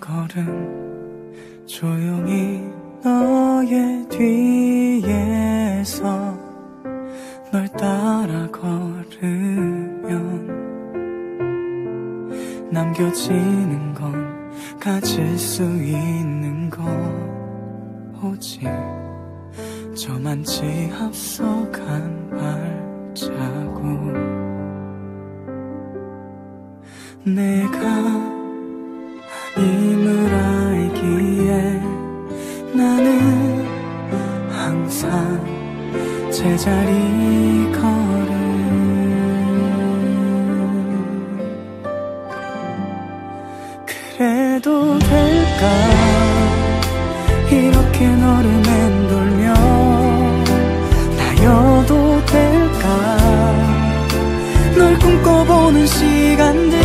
걸음. 조용히 너의 뒤에서 널 따라 걸으면 남겨지는 건 가질 수 있는 거 오직 저만치 앞서간 발자국. 내 제자리 걸음. 그래도 될까? 이렇게 너를 맴돌며 나여도 될까? 널 꿈꿔보는 시간들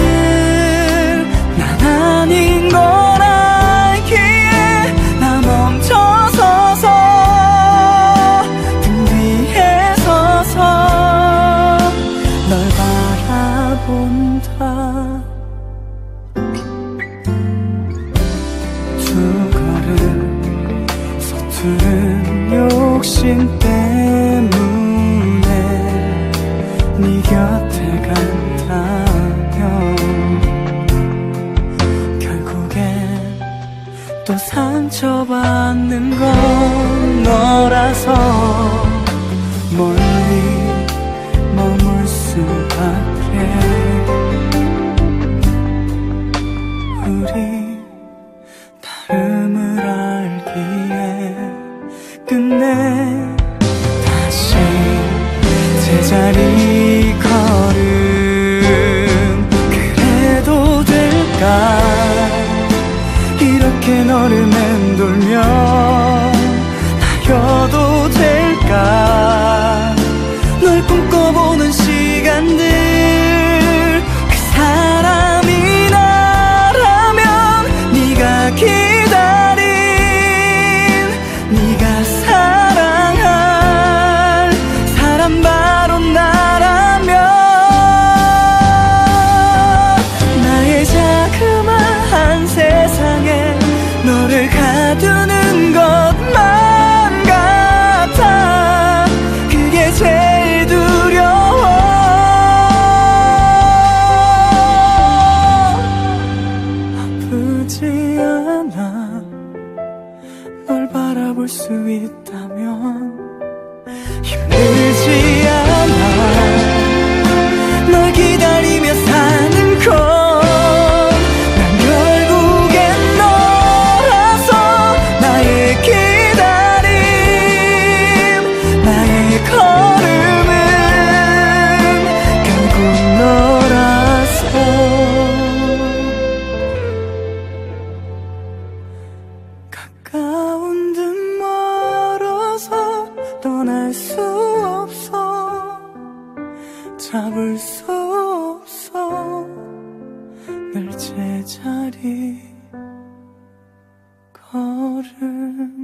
때문에 네 곁에 간다면 또 상처받는 건 너라서 멀리 머물 수밖에 우리 다름을 알기에 끝내 수 있다면 떠날 수 없어. 잡을 수 없어. 늘 제자리 걸음.